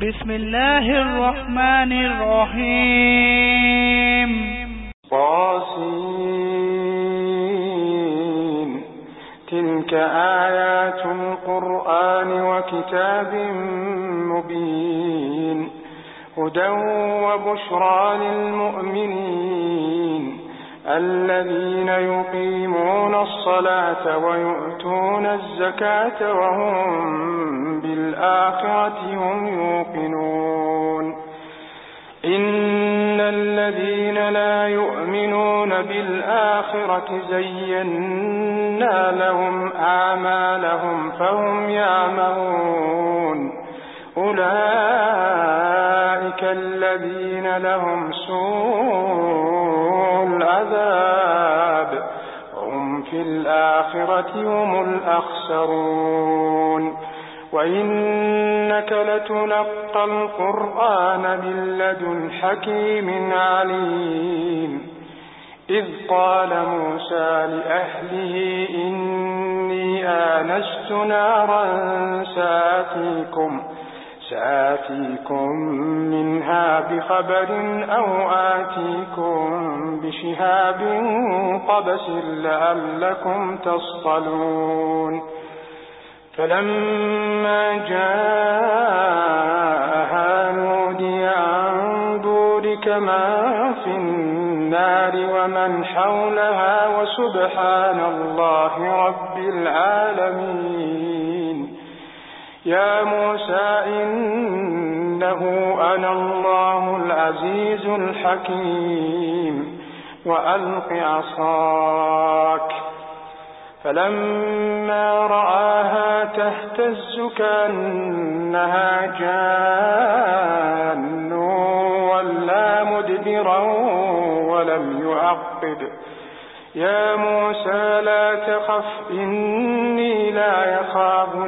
بسم الله الرحمن الرحيم طاسين تلك آيات القرآن وكتاب مبين هدى وبشرى للمؤمنين الذين يقيمون الصلاة ويؤتون الزكاة وهم بالآخرة هم يوقنون. إن الذين لا يؤمنون بالآخرة زينا لهم آمالهم فهم يعمهون. أولئك الذين لهم سوء في الآخرة هم الأخسرون. وإنك لتلقى القرآن من لدن حكيم عليم. إذ قال موسى لأهله إني آنست نارا ساتيكم سآتيكم منها بخبر أو آتيكم بشهاب قبس لعلكم تصطلون. فلما جاءها نودي عن بورك من في النار ومن حولها وسبحان الله رب العالمين. يا موسى إنه أنا الله العزيز الحكيم وألق عصاك. فلما رآها تهتز كأنها جان ولا مدبرا ولم يعقب. يا موسى لا تخف يخاف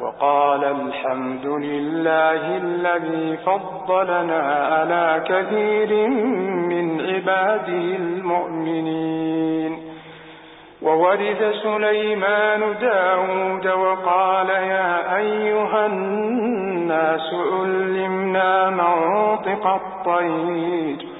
وقال الحمد لله الذي فضلنا على كثير من عباده المؤمنين. وورث سليمان داود وقال يا أيها الناس علمنا منطق الطير.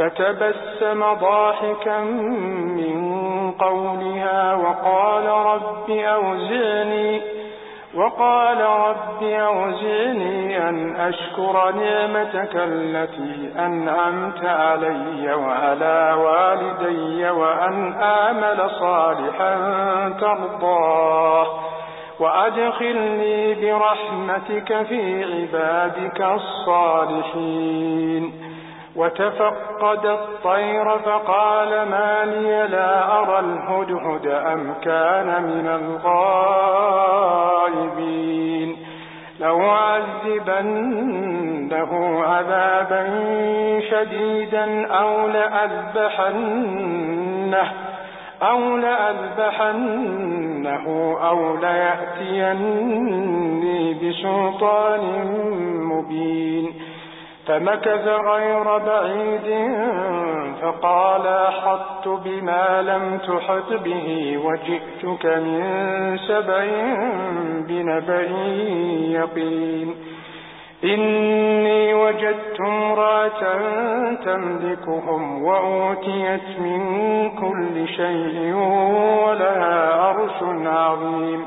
فتبسم ضاحكا من قولها وقال رب أوزعني وقال رب أوزعني أن أشكر نعمتك التي أنعمت علي وعلى والدي وأن آمل صالحا ترضاه وأدخلني برحمتك في عبادك الصالحين. وتفقد الطير فقال ما لي لا أرى الهدهد أم كان من الغائبين. لو عذبنه عذابا شديدا أو لأذبحنه أو لأذبحنه أو ليأتيني بسلطان مبين. فمكث غير بعيد فقال أحطت بما لم تحط به وجئتك من سبع بنبأ يقين. إني وجدت امرأة تملكهم وأوتيت من كل شيء ولها عرش عظيم.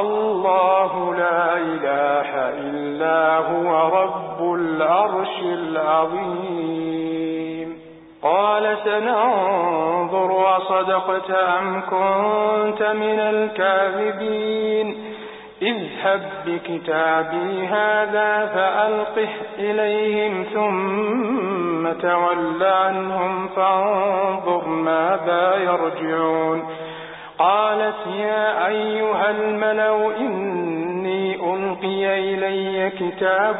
الله لا إله إلا هو رب العرش العظيم. قال سننظر وصدقت أم كنت من الكاذبين. اذهب بكتابي هذا فألقه إليهم ثم تول عنهم فانظر ماذا يرجعون. قالت يا أيها الملو إني ألقي إلي كتاب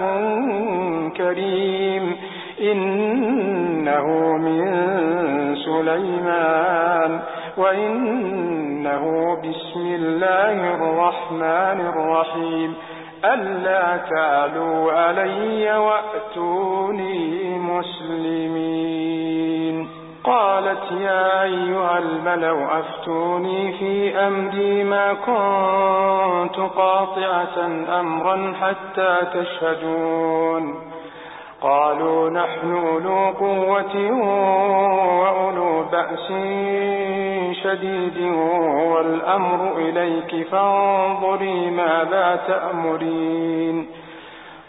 كريم إنه من سليمان وإنه بسم الله الرحمن الرحيم ألا تعلوا علي وأتوني مسلمين قالت يا أيها الملو أفتوني في أمري ما كنت قاطعة أمرا حتى تشهدون. قالوا نحن أولو قوة وأولو بأس شديد والأمر إليك فانظري ماذا تأمرين.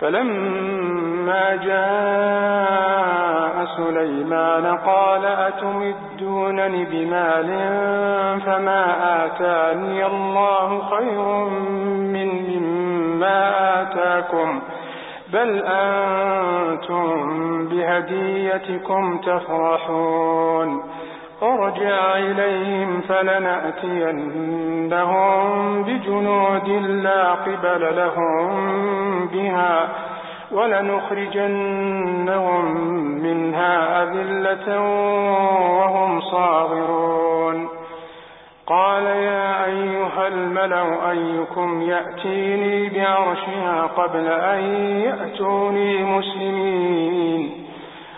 فلما جاء سليمان قال أتمدونني بمال فما آتاني الله خير من مما آتاكم بل أنتم بهديتكم تفرحون ارجع إليهم فلنأتينهم بجنود لا قبل لهم بها ولنخرجنهم منها أذلة وهم صاغرون. قال يا أيها الملأ أيكم يأتيني بعرشها قبل أن يأتوني مسلمين.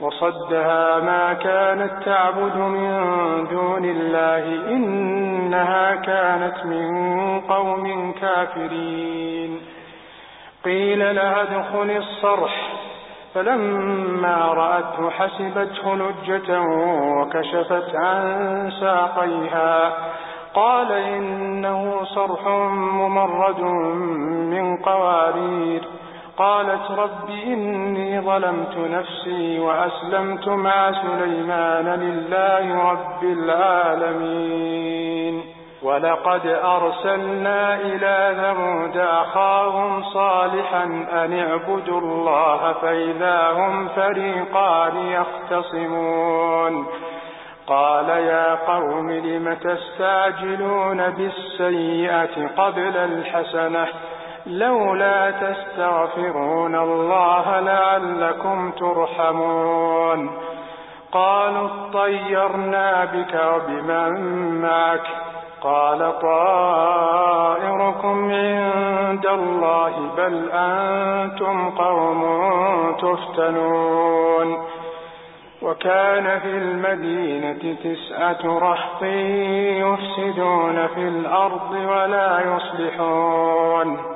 وصدها ما كانت تعبد من دون الله إنها كانت من قوم كافرين. قيل لها ادخل الصرح فلما رأته حسبته لجة وكشفت عن ساقيها. قال إنه صرح ممرد من قوارير. قالت رب إني ظلمت نفسي وأسلمت مع سليمان لله رب العالمين. ولقد أرسلنا إلى ثمود أخاهم صالحا أن اعبدوا الله فإذا هم فريقان يختصمون. قال يا قوم لم تستعجلون بالسيئة قبل الحسنة؟ لولا تستغفرون الله لعلكم ترحمون. قالوا اطيرنا بك وبمن معك. قال طائركم عند الله بل أنتم قوم تفتنون. وكان في المدينة تسعة رحط يفسدون في الأرض ولا يصلحون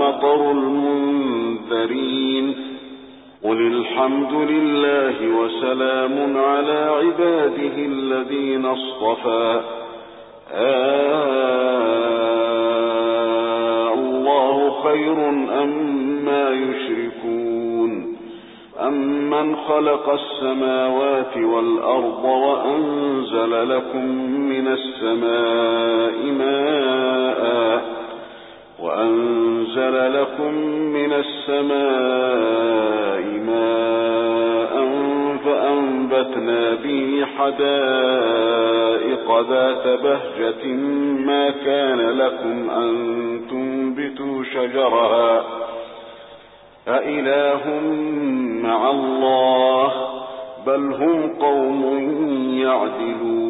مطر المنذرين. قل الحمد لله وسلام على عباده الذين اصطفى. آه الله خير أما يشركون. أمن خلق السماوات والأرض وأنزل لكم من السماء ماء وأنزل لكم من السماء ماء فأنبتنا به حدائق ذات بهجة ما كان لكم أن تنبتوا شجرها. أإله مع الله بل هم قوم يعدلون.